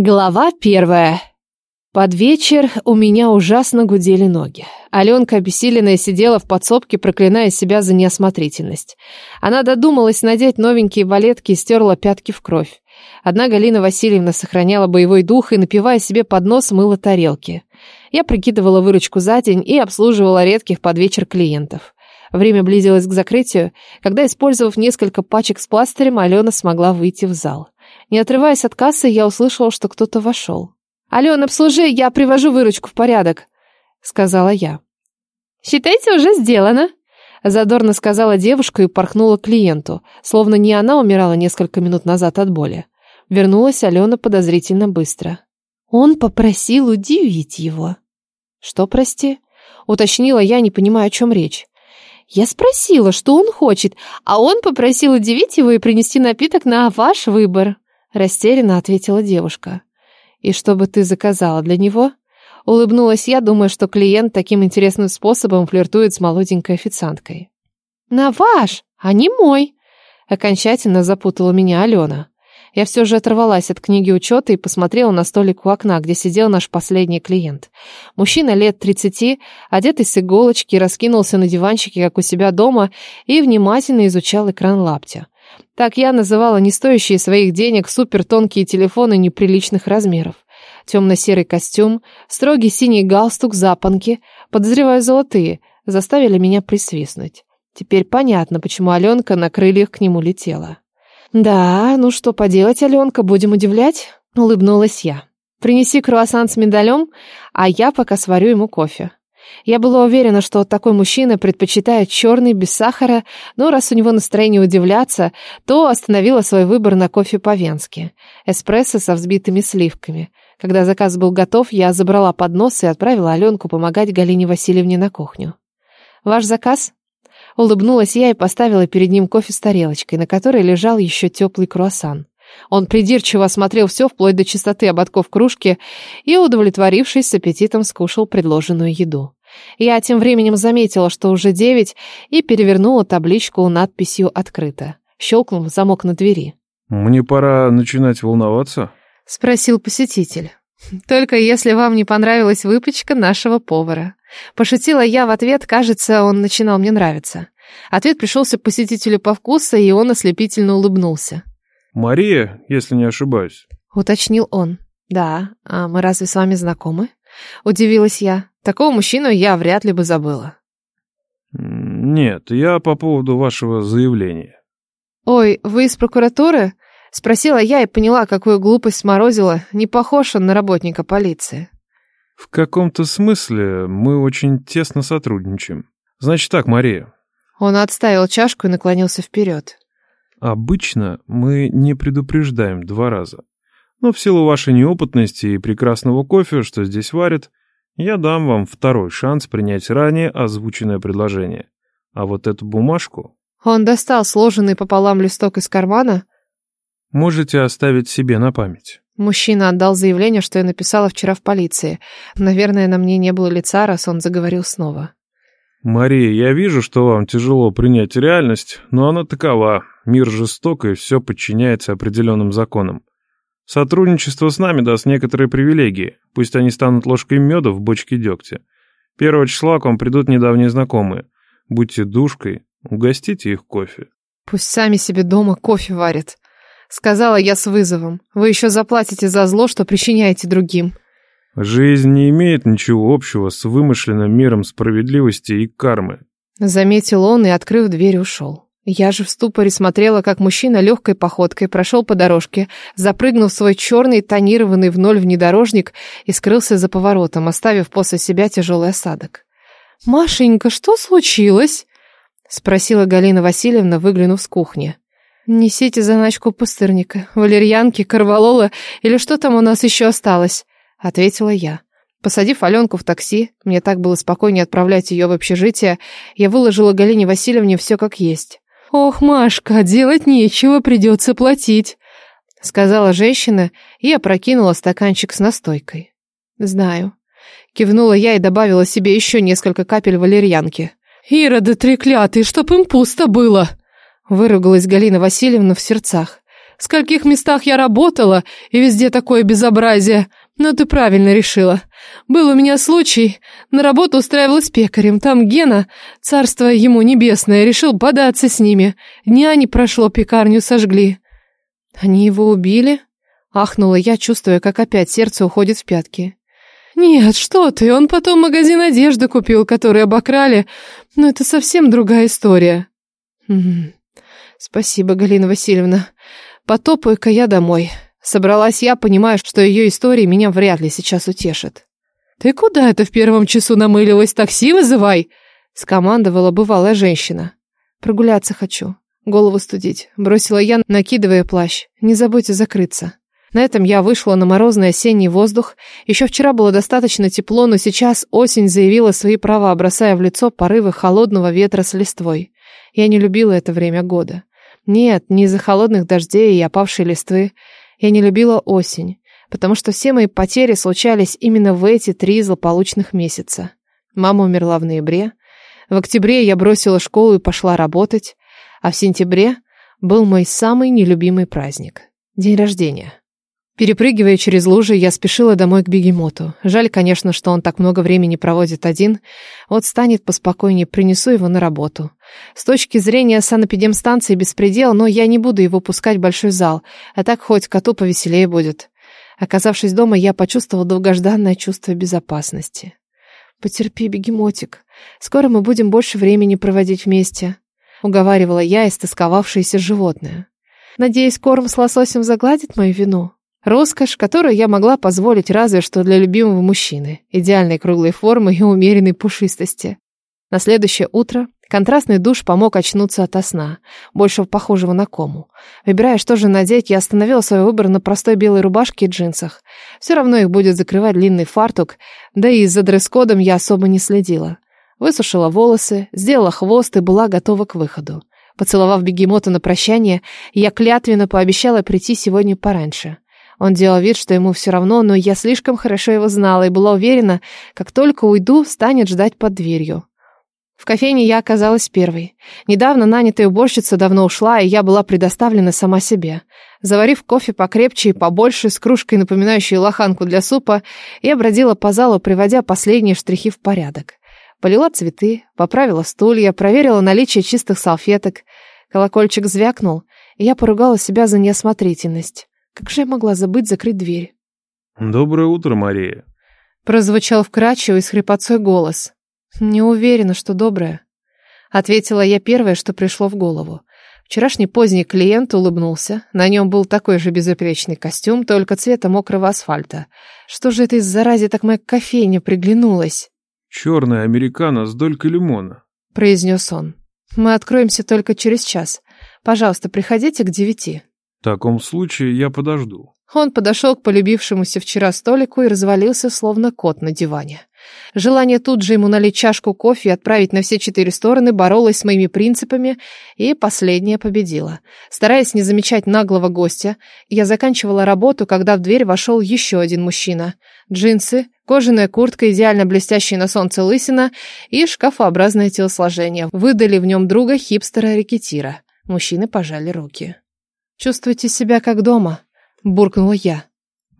Глава первая. Под вечер у меня ужасно гудели ноги. Аленка, обессиленная, сидела в подсобке, проклиная себя за неосмотрительность. Она додумалась надеть новенькие балетки и стерла пятки в кровь. Одна Галина Васильевна сохраняла боевой дух и, напивая себе под нос, мыла тарелки. Я прикидывала выручку за день и обслуживала редких под вечер клиентов. Время близилось к закрытию, когда, использовав несколько пачек с пластырем, Алена смогла выйти в зал. Не отрываясь от кассы, я услышала, что кто-то вошел. «Алена, обслужи, я привожу выручку в порядок», — сказала я. «Считайте, уже сделано», — задорно сказала девушка и порхнула клиенту, словно не она умирала несколько минут назад от боли. Вернулась Алена подозрительно быстро. «Он попросил удивить его». «Что, прости?» — уточнила я, не понимая, о чем речь. Я спросила, что он хочет, а он попросил удивить его и принести напиток на ваш выбор. Растерянно ответила девушка. «И что бы ты заказала для него?» Улыбнулась я, думая, что клиент таким интересным способом флиртует с молоденькой официанткой. «На ваш, а не мой!» Окончательно запутала меня Алена. Я все же оторвалась от книги учета и посмотрела на столик у окна, где сидел наш последний клиент. Мужчина лет тридцати, одетый с иголочки, раскинулся на диванчике, как у себя дома, и внимательно изучал экран лаптя. Так я называла не стоящие своих денег супертонкие телефоны неприличных размеров. Темно-серый костюм, строгий синий галстук, запонки, подозреваю золотые, заставили меня присвистнуть. Теперь понятно, почему Аленка на крыльях к нему летела. «Да, ну что поделать, Аленка, будем удивлять?» — улыбнулась я. «Принеси круассан с миндалем, а я пока сварю ему кофе». Я была уверена, что такой мужчина предпочитает черный, без сахара, но раз у него настроение удивляться, то остановила свой выбор на кофе по-венски. Эспрессо со взбитыми сливками. Когда заказ был готов, я забрала поднос и отправила Аленку помогать Галине Васильевне на кухню. «Ваш заказ?» Улыбнулась я и поставила перед ним кофе с тарелочкой, на которой лежал еще теплый круассан. Он придирчиво осмотрел все вплоть до чистоты ободков кружки и, удовлетворившись, с аппетитом скушал предложенную еду. Я тем временем заметила, что уже девять, и перевернула табличку надписью «Открыто». Щелкнул замок на двери. «Мне пора начинать волноваться?» — спросил посетитель. «Только если вам не понравилась выпечка нашего повара». Пошутила я в ответ, кажется, он начинал мне нравиться. Ответ пришелся посетителю по вкусу, и он ослепительно улыбнулся. «Мария, если не ошибаюсь», — уточнил он. «Да, а мы разве с вами знакомы?» Удивилась я. Такого мужчину я вряд ли бы забыла. «Нет, я по поводу вашего заявления». «Ой, вы из прокуратуры?» Спросила я и поняла, какую глупость сморозила. Не похож он на работника полиции. В каком-то смысле мы очень тесно сотрудничаем. Значит так, Мария. Он отставил чашку и наклонился вперед. Обычно мы не предупреждаем два раза. Но в силу вашей неопытности и прекрасного кофе, что здесь варят, я дам вам второй шанс принять ранее озвученное предложение. А вот эту бумажку... Он достал сложенный пополам листок из кармана. Можете оставить себе на память. Мужчина отдал заявление, что я написала вчера в полиции. Наверное, на мне не было лица, раз он заговорил снова. «Мария, я вижу, что вам тяжело принять реальность, но она такова. Мир жесток, и все подчиняется определенным законам. Сотрудничество с нами даст некоторые привилегии, пусть они станут ложкой меда в бочке дегтя. Первого числа к вам придут недавние знакомые. Будьте душкой, угостите их кофе. Пусть сами себе дома кофе варят. Сказала я с вызовом. Вы еще заплатите за зло, что причиняете другим. Жизнь не имеет ничего общего с вымышленным миром справедливости и кармы. Заметил он и, открыв дверь, ушел. Я же в ступоре смотрела, как мужчина легкой походкой прошел по дорожке, запрыгнул в свой черный тонированный в ноль внедорожник и скрылся за поворотом, оставив после себя тяжелый осадок. «Машенька, что случилось?» — спросила Галина Васильевна, выглянув с кухни. «Несите заначку пустырника, валерьянки, корвалола или что там у нас еще осталось?» — ответила я. Посадив Аленку в такси, мне так было спокойнее отправлять ее в общежитие, я выложила Галине Васильевне все как есть. «Ох, Машка, делать нечего, придется платить», — сказала женщина и опрокинула стаканчик с настойкой. «Знаю». Кивнула я и добавила себе еще несколько капель валерьянки. «Ироды треклятые, чтоб им пусто было!» Выругалась Галина Васильевна в сердцах. в скольких местах я работала, и везде такое безобразие. Но ты правильно решила. Был у меня случай, на работу устраивалась пекарем. Там Гена, царство ему небесное, решил податься с ними. Дня не прошло, пекарню сожгли. Они его убили? Ахнула я, чувствуя, как опять сердце уходит в пятки. «Нет, что ты, он потом магазин одежды купил, который обокрали, но это совсем другая история». «Угу. Спасибо, Галина Васильевна. Потопаю-ка я домой». Собралась я, понимая, что ее истории меня вряд ли сейчас утешат. «Ты куда это в первом часу намылилась? Такси вызывай!» Скомандовала бывалая женщина. «Прогуляться хочу. Голову студить», — бросила я, накидывая плащ. «Не забудьте закрыться». На этом я вышла на морозный осенний воздух. Еще вчера было достаточно тепло, но сейчас осень заявила свои права, бросая в лицо порывы холодного ветра с листвой. Я не любила это время года. Нет, не из-за холодных дождей и опавшей листвы. Я не любила осень, потому что все мои потери случались именно в эти три злополучных месяца. Мама умерла в ноябре. В октябре я бросила школу и пошла работать. А в сентябре был мой самый нелюбимый праздник — день рождения. Перепрыгивая через лужи, я спешила домой к бегемоту. Жаль, конечно, что он так много времени проводит один. Вот станет поспокойнее, принесу его на работу. С точки зрения санэпидемстанции беспредел, но я не буду его пускать в большой зал, а так хоть коту повеселее будет. Оказавшись дома, я почувствовала долгожданное чувство безопасности. «Потерпи, бегемотик. Скоро мы будем больше времени проводить вместе», — уговаривала я истосковавшееся животное. «Надеюсь, корм с лососем загладит мою вину?» Роскошь, которую я могла позволить разве что для любимого мужчины, идеальной круглой формы и умеренной пушистости. На следующее утро контрастный душ помог очнуться ото сна, больше похожего на кому. Выбирая, что же надеть, я остановила свой выбор на простой белой рубашке и джинсах. Все равно их будет закрывать длинный фартук, да и за дресс-кодом я особо не следила. Высушила волосы, сделала хвост и была готова к выходу. Поцеловав бегемота на прощание, я клятвенно пообещала прийти сегодня пораньше. Он делал вид, что ему все равно, но я слишком хорошо его знала и была уверена, как только уйду, станет ждать под дверью. В кофейне я оказалась первой. Недавно нанятая уборщица давно ушла, и я была предоставлена сама себе. Заварив кофе покрепче и побольше, с кружкой, напоминающей лоханку для супа, я бродила по залу, приводя последние штрихи в порядок. Полила цветы, поправила стулья, проверила наличие чистых салфеток. Колокольчик звякнул, и я поругала себя за неосмотрительность. Как же я могла забыть закрыть дверь? «Доброе утро, Мария!» Прозвучал вкрадчивый с хрипотцой голос. «Не уверена, что доброе», — ответила я первое, что пришло в голову. Вчерашний поздний клиент улыбнулся. На нем был такой же безупречный костюм, только цвета мокрого асфальта. Что же это из зарази так моя кофейня приглянулась? «Черная американо с долькой лимона», — произнес он. «Мы откроемся только через час. Пожалуйста, приходите к девяти». В таком случае я подожду. Он подошел к полюбившемуся вчера столику и развалился, словно кот на диване. Желание тут же ему налить чашку кофе и отправить на все четыре стороны боролось с моими принципами, и последнее победило. Стараясь не замечать наглого гостя, я заканчивала работу, когда в дверь вошел еще один мужчина. Джинсы, кожаная куртка, идеально блестящая на солнце лысина и шкафообразное телосложение выдали в нем друга хипстера-рекетира. Мужчины пожали руки. «Чувствуйте себя как дома», — буркнула я.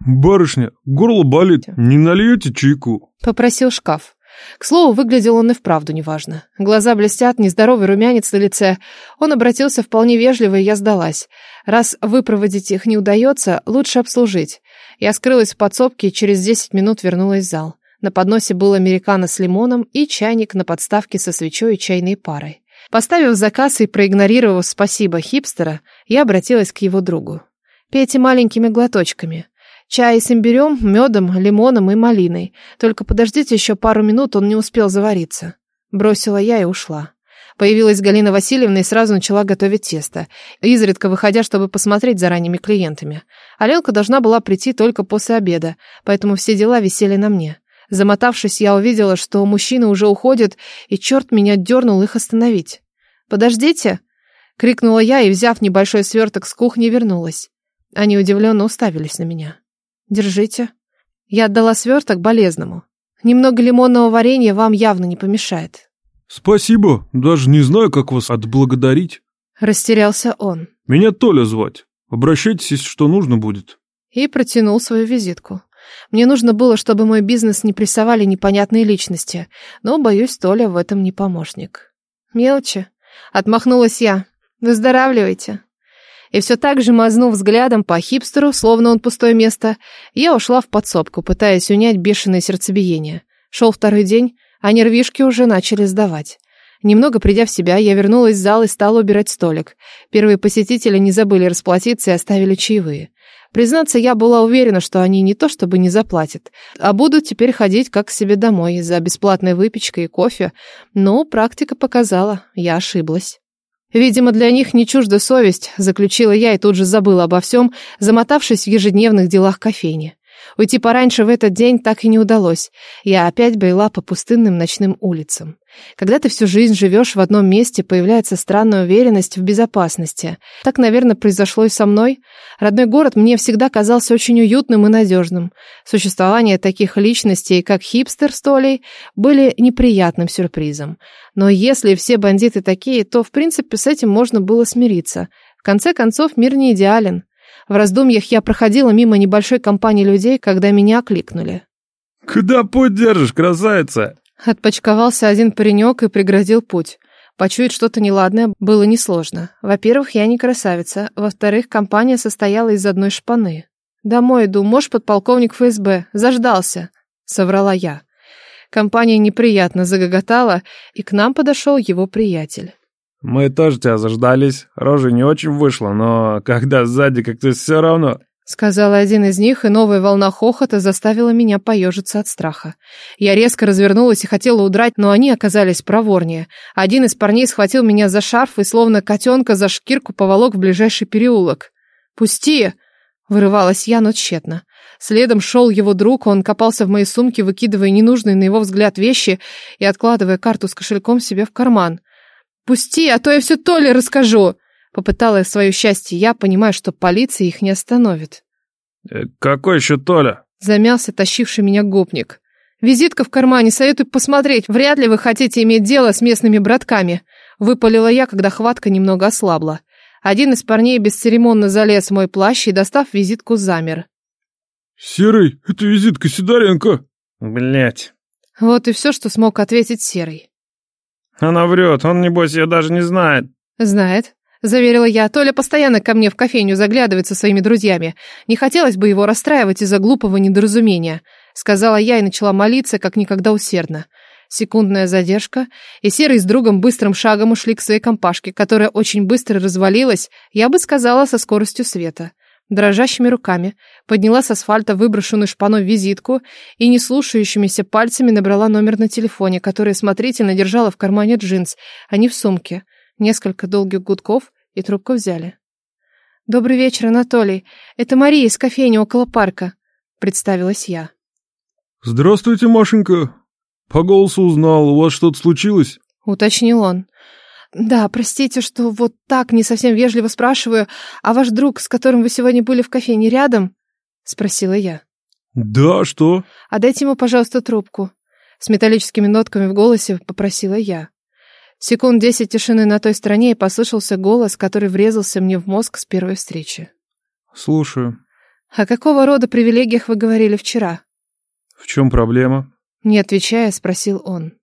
«Барышня, горло болит, не нальете чайку?» — попросил шкаф. К слову, выглядел он и вправду неважно. Глаза блестят, нездоровый румянец на лице. Он обратился вполне вежливо, и я сдалась. Раз выпроводить их не удается, лучше обслужить. Я скрылась в подсобке и через десять минут вернулась в зал. На подносе был американо с лимоном и чайник на подставке со свечой и чайной парой. Поставив заказ и проигнорировав спасибо хипстера, я обратилась к его другу. «Пейте маленькими глоточками. Чай с имбирем, медом, лимоном и малиной. Только подождите еще пару минут, он не успел завариться». Бросила я и ушла. Появилась Галина Васильевна и сразу начала готовить тесто, изредка выходя, чтобы посмотреть за ранними клиентами. Аленка должна была прийти только после обеда, поэтому все дела висели на мне. Замотавшись, я увидела, что мужчины уже уходят, и черт меня дернул их остановить. «Подождите!» — крикнула я и, взяв небольшой сверток с кухни, вернулась. Они удивленно уставились на меня. «Держите». Я отдала сверток болезному. Немного лимонного варенья вам явно не помешает. «Спасибо, даже не знаю, как вас отблагодарить». Растерялся он. «Меня Толя звать. Обращайтесь, если что нужно будет. И протянул свою визитку. Мне нужно было, чтобы мой бизнес не прессовали непонятные личности, но, боюсь, Толя в этом не помощник. Мелочи. Отмахнулась я. Выздоравливайте. И все так же мазнув взглядом по хипстеру, словно он пустое место, я ушла в подсобку, пытаясь унять бешеное сердцебиение. Шел второй день, а нервишки уже начали сдавать. Немного придя в себя, я вернулась в зал и стала убирать столик. Первые посетители не забыли расплатиться и оставили чаевые. Признаться, я была уверена, что они не то чтобы не заплатят, а будут теперь ходить как к себе домой за бесплатной выпечкой и кофе, но практика показала, я ошиблась. Видимо, для них не чужда совесть, заключила я и тут же забыла обо всем, замотавшись в ежедневных делах кофейни. Уйти пораньше в этот день так и не удалось. Я опять брела по пустынным ночным улицам. Когда ты всю жизнь живешь в одном месте, появляется странная уверенность в безопасности. Так, наверное, произошло и со мной. Родной город мне всегда казался очень уютным и надежным. Существование таких личностей, как хипстер с Толей, были неприятным сюрпризом. Но если все бандиты такие, то, в принципе, с этим можно было смириться. В конце концов, мир не идеален. В раздумьях я проходила мимо небольшой компании людей, когда меня окликнули. «Куда путь держишь, красавица?» Отпочковался один паренек и преградил путь. Почуять что-то неладное было несложно. Во-первых, я не красавица. Во-вторых, компания состояла из одной шпаны. «Домой иду, можешь, подполковник ФСБ. Заждался», — соврала я. Компания неприятно загоготала, и к нам подошел его приятель. Мы тоже тебя заждались. Рожа не очень вышла, но когда сзади как-то все равно... Сказал один из них, и новая волна хохота заставила меня поежиться от страха. Я резко развернулась и хотела удрать, но они оказались проворнее. Один из парней схватил меня за шарф и словно котенка за шкирку поволок в ближайший переулок. «Пусти!» — вырывалась я, но тщетно. Следом шел его друг, он копался в моей сумке, выкидывая ненужные на его взгляд вещи и откладывая карту с кошельком себе в карман. «Пусти, а то я все Толе расскажу!» Попыталась свое счастье я, понимая, что полиция их не остановит. Э, «Какой еще Толя?» Замялся тащивший меня гопник. «Визитка в кармане, советую посмотреть. Вряд ли вы хотите иметь дело с местными братками». Выпалила я, когда хватка немного ослабла. Один из парней бесцеремонно залез в мой плащ и, достав визитку, замер. «Серый, это визитка Сидоренко!» Блять. Вот и все, что смог ответить Серый. Она врет, он, небось, ее даже не знает. Знает, заверила я. Толя постоянно ко мне в кофейню заглядывает со своими друзьями. Не хотелось бы его расстраивать из-за глупого недоразумения. Сказала я и начала молиться, как никогда усердно. Секундная задержка, и Серый с другом быстрым шагом ушли к своей компашке, которая очень быстро развалилась, я бы сказала, со скоростью света. Дрожащими руками подняла с асфальта выброшенную шпаной визитку и не слушающимися пальцами набрала номер на телефоне, который смотрительно держала в кармане джинс, а не в сумке. Несколько долгих гудков, и трубку взяли. «Добрый вечер, Анатолий. Это Мария из кофейни около парка», — представилась я. «Здравствуйте, Машенька. По голосу узнал, у вас что-то случилось?» — уточнил он. «Да, простите, что вот так не совсем вежливо спрашиваю, а ваш друг, с которым вы сегодня были в кофейне, рядом?» — спросила я. «Да, что?» «Отдайте ему, пожалуйста, трубку». С металлическими нотками в голосе попросила я. Секунд десять тишины на той стороне, и послышался голос, который врезался мне в мозг с первой встречи. «Слушаю». «О какого рода привилегиях вы говорили вчера?» «В чем проблема?» Не отвечая, спросил он.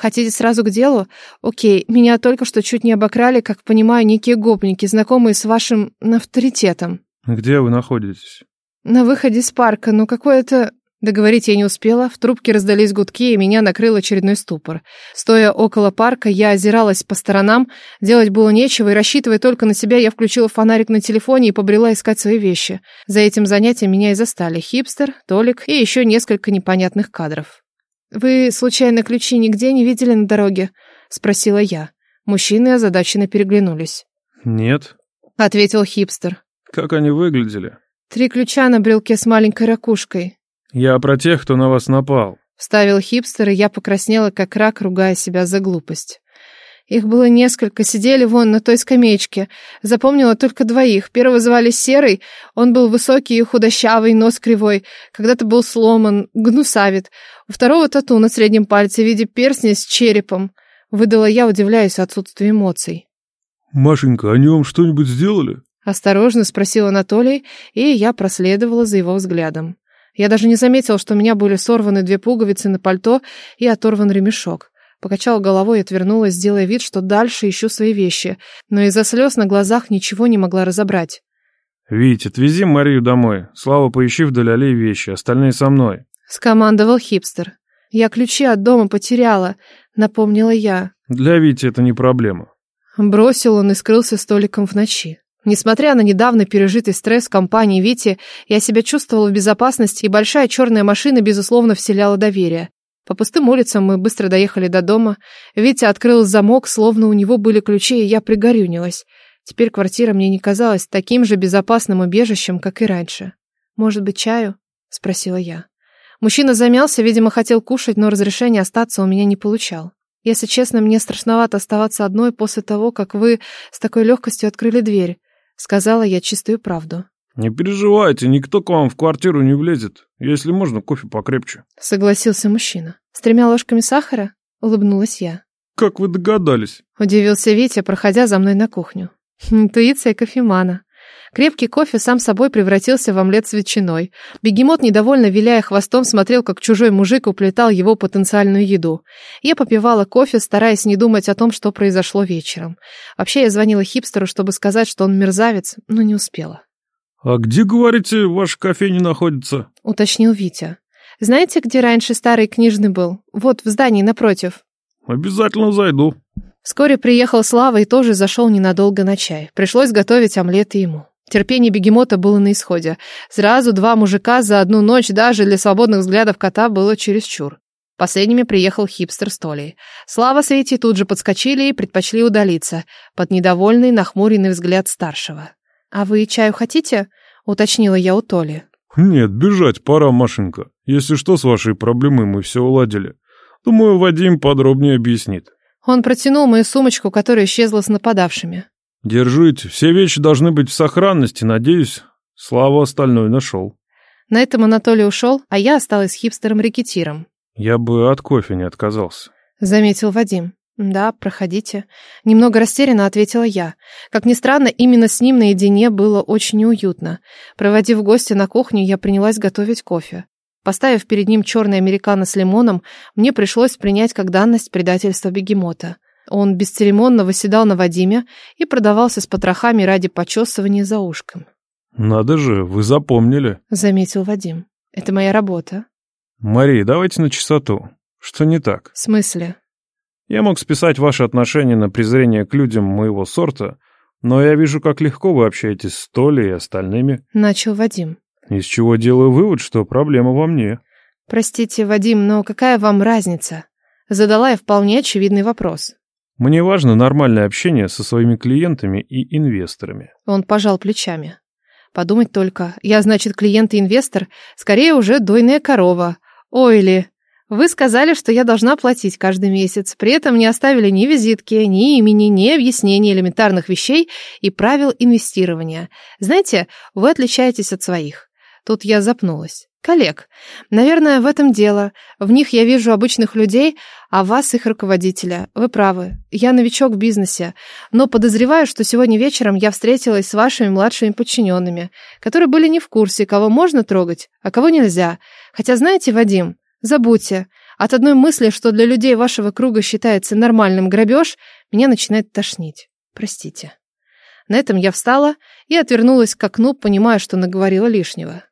Хотите сразу к делу? Окей, меня только что чуть не обокрали, как понимаю, некие гопники, знакомые с вашим авторитетом. Где вы находитесь? На выходе из парка, но какое-то... Договорить я не успела, в трубке раздались гудки, и меня накрыл очередной ступор. Стоя около парка, я озиралась по сторонам, делать было нечего, и рассчитывая только на себя, я включила фонарик на телефоне и побрела искать свои вещи. За этим занятием меня и застали хипстер, Толик и еще несколько непонятных кадров. «Вы, случайно, ключи нигде не видели на дороге?» — спросила я. Мужчины озадаченно переглянулись. «Нет», — ответил хипстер. «Как они выглядели?» «Три ключа на брелке с маленькой ракушкой». «Я про тех, кто на вас напал», — вставил хипстер, и я покраснела, как рак, ругая себя за глупость. Их было несколько, сидели вон на той скамеечке. Запомнила только двоих. Первого звали Серый, он был высокий и худощавый, нос кривой, когда-то был сломан, гнусавит. У второго тату на среднем пальце в виде перстня с черепом. Выдала я, удивляясь отсутствию эмоций. «Машенька, они вам что-нибудь сделали?» Осторожно спросил Анатолий, и я проследовала за его взглядом. Я даже не заметила, что у меня были сорваны две пуговицы на пальто и оторван ремешок. Покачала головой и отвернулась, делая вид, что дальше ищу свои вещи, но из-за слез на глазах ничего не могла разобрать. «Вить, отвези Марию домой. Слава, поищи вдоль аллеи вещи, остальные со мной». Скомандовал хипстер. «Я ключи от дома потеряла», — напомнила я. «Для Вити это не проблема». Бросил он и скрылся столиком в ночи. Несмотря на недавно пережитый стресс в компании Вити, я себя чувствовала в безопасности, и большая черная машина, безусловно, вселяла доверие. По пустым улицам мы быстро доехали до дома. Витя открыл замок, словно у него были ключи, и я пригорюнилась. Теперь квартира мне не казалась таким же безопасным убежищем, как и раньше. «Может быть, чаю?» — спросила я. Мужчина замялся, видимо, хотел кушать, но разрешения остаться у меня не получал. Если честно, мне страшновато оставаться одной после того, как вы с такой легкостью открыли дверь. Сказала я чистую правду. «Не переживайте, никто к вам в квартиру не влезет. Если можно, кофе покрепче». Согласился мужчина. «С тремя ложками сахара?» Улыбнулась я. «Как вы догадались?» Удивился Витя, проходя за мной на кухню. Интуиция кофемана. Крепкий кофе сам собой превратился в омлет с ветчиной. Бегемот, недовольно виляя хвостом, смотрел, как чужой мужик уплетал его потенциальную еду. Я попивала кофе, стараясь не думать о том, что произошло вечером. Вообще, я звонила хипстеру, чтобы сказать, что он мерзавец, но не успела. «А где, говорите, ваш кофейня находится?» — уточнил Витя. «Знаете, где раньше старый книжный был? Вот, в здании напротив». «Обязательно зайду». Вскоре приехал Слава и тоже зашел ненадолго на чай. Пришлось готовить омлет и ему. Терпение бегемота было на исходе. Сразу два мужика за одну ночь даже для свободных взглядов кота было чересчур. Последними приехал хипстер с Толей. Слава с Витей тут же подскочили и предпочли удалиться, под недовольный, нахмуренный взгляд старшего. «А вы чаю хотите?» — уточнила я у Толи. «Нет, бежать пора, Машенька. Если что, с вашей проблемой мы все уладили. Думаю, Вадим подробнее объяснит». Он протянул мою сумочку, которая исчезла с нападавшими. Держите, все вещи должны быть в сохранности, надеюсь. Слава остальное нашел. На этом Анатолий ушел, а я осталась хипстером-рекетиром. Я бы от кофе не отказался. Заметил Вадим. Да, проходите. Немного растерянно ответила я. Как ни странно, именно с ним наедине было очень неуютно. Проводив гостя на кухню, я принялась готовить кофе. Поставив перед ним черный американо с лимоном, мне пришлось принять как данность предательство бегемота. Он бесцеремонно выседал на Вадиме и продавался с потрохами ради почесывания за ушком. «Надо же, вы запомнили», — заметил Вадим. «Это моя работа». «Мария, давайте на чистоту. Что не так?» «В смысле?» «Я мог списать ваши отношения на презрение к людям моего сорта, но я вижу, как легко вы общаетесь с Толей и остальными». Начал Вадим. Из чего делаю вывод, что проблема во мне. «Простите, Вадим, но какая вам разница?» Задала я вполне очевидный вопрос. Мне важно нормальное общение со своими клиентами и инвесторами. Он пожал плечами. Подумать только, я, значит, клиент и инвестор, скорее уже дойная корова. Ой ли, вы сказали, что я должна платить каждый месяц, при этом не оставили ни визитки, ни имени, ни объяснения элементарных вещей и правил инвестирования. Знаете, вы отличаетесь от своих. Тут я запнулась. Коллег. Наверное, в этом дело. В них я вижу обычных людей, а вас их руководителя. Вы правы. Я новичок в бизнесе, но подозреваю, что сегодня вечером я встретилась с вашими младшими подчиненными, которые были не в курсе, кого можно трогать, а кого нельзя. Хотя знаете, Вадим, забудьте. От одной мысли, что для людей вашего круга считается нормальным грабеж, меня начинает тошнить. Простите. На этом я встала и отвернулась к окну, понимая, что наговорила лишнего.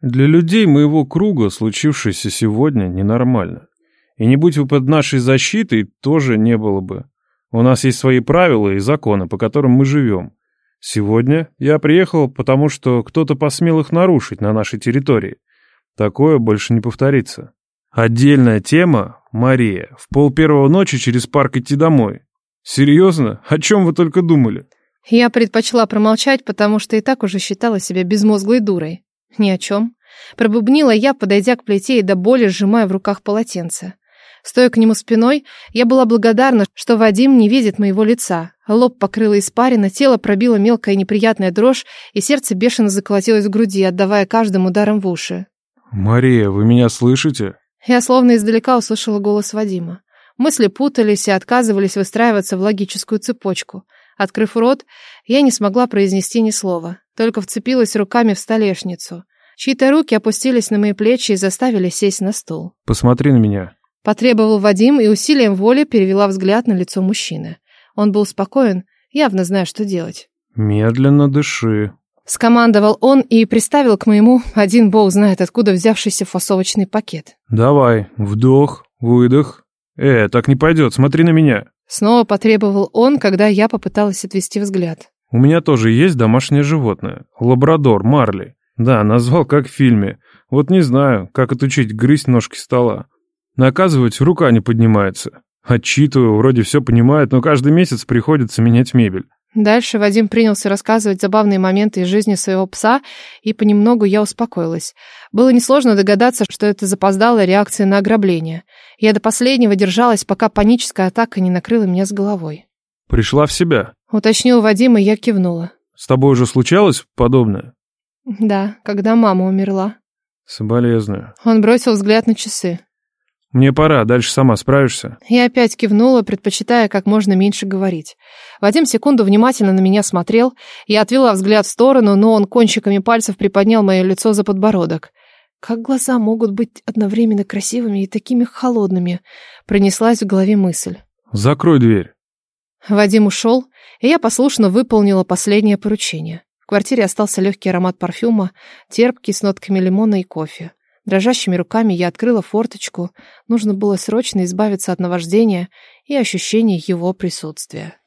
Для людей моего круга случившееся сегодня ненормально. И не будь вы под нашей защитой, тоже не было бы. У нас есть свои правила и законы, по которым мы живем. Сегодня я приехал, потому что кто-то посмел их нарушить на нашей территории. Такое больше не повторится. Отдельная тема, Мария, в пол первого ночи через парк идти домой. Серьезно? О чем вы только думали? Я предпочла промолчать, потому что и так уже считала себя безмозглой дурой. Ни о чем. Пробубнила я, подойдя к плите и до боли сжимая в руках полотенце. Стоя к нему спиной, я была благодарна, что Вадим не видит моего лица. Лоб покрыло испарина, тело пробило мелкая неприятная дрожь, и сердце бешено заколотилось в груди, отдавая каждым ударом в уши. «Мария, вы меня слышите?» Я словно издалека услышала голос Вадима. Мысли путались и отказывались выстраиваться в логическую цепочку. Открыв рот, я не смогла произнести ни слова, только вцепилась руками в столешницу. Чьи-то руки опустились на мои плечи и заставили сесть на стул. Посмотри на меня. Потребовал Вадим и усилием воли перевела взгляд на лицо мужчины. Он был спокоен, явно зная, что делать. Медленно дыши. Скомандовал он и приставил к моему один бог знает откуда взявшийся фасовочный пакет. Давай, вдох, выдох. Э, так не пойдет, смотри на меня. Снова потребовал он, когда я попыталась отвести взгляд. У меня тоже есть домашнее животное. Лабрадор, Марли. Да, назвал как в фильме. Вот не знаю, как отучить грызть ножки стола. Наказывать рука не поднимается. Отчитываю, вроде все понимает, но каждый месяц приходится менять мебель. Дальше Вадим принялся рассказывать забавные моменты из жизни своего пса, и понемногу я успокоилась. Было несложно догадаться, что это запоздалая реакция на ограбление. Я до последнего держалась, пока паническая атака не накрыла меня с головой. Пришла в себя. Уточнил Вадим, и я кивнула. С тобой уже случалось подобное? Да, когда мама умерла. Соболезную. Он бросил взгляд на часы. Мне пора, дальше сама справишься. Я опять кивнула, предпочитая как можно меньше говорить. Вадим секунду внимательно на меня смотрел. Я отвела взгляд в сторону, но он кончиками пальцев приподнял мое лицо за подбородок. Как глаза могут быть одновременно красивыми и такими холодными? Пронеслась в голове мысль. Закрой дверь. Вадим ушел, и я послушно выполнила последнее поручение. В квартире остался легкий аромат парфюма, терпкий с нотками лимона и кофе. Дрожащими руками я открыла форточку. Нужно было срочно избавиться от наваждения и ощущения его присутствия.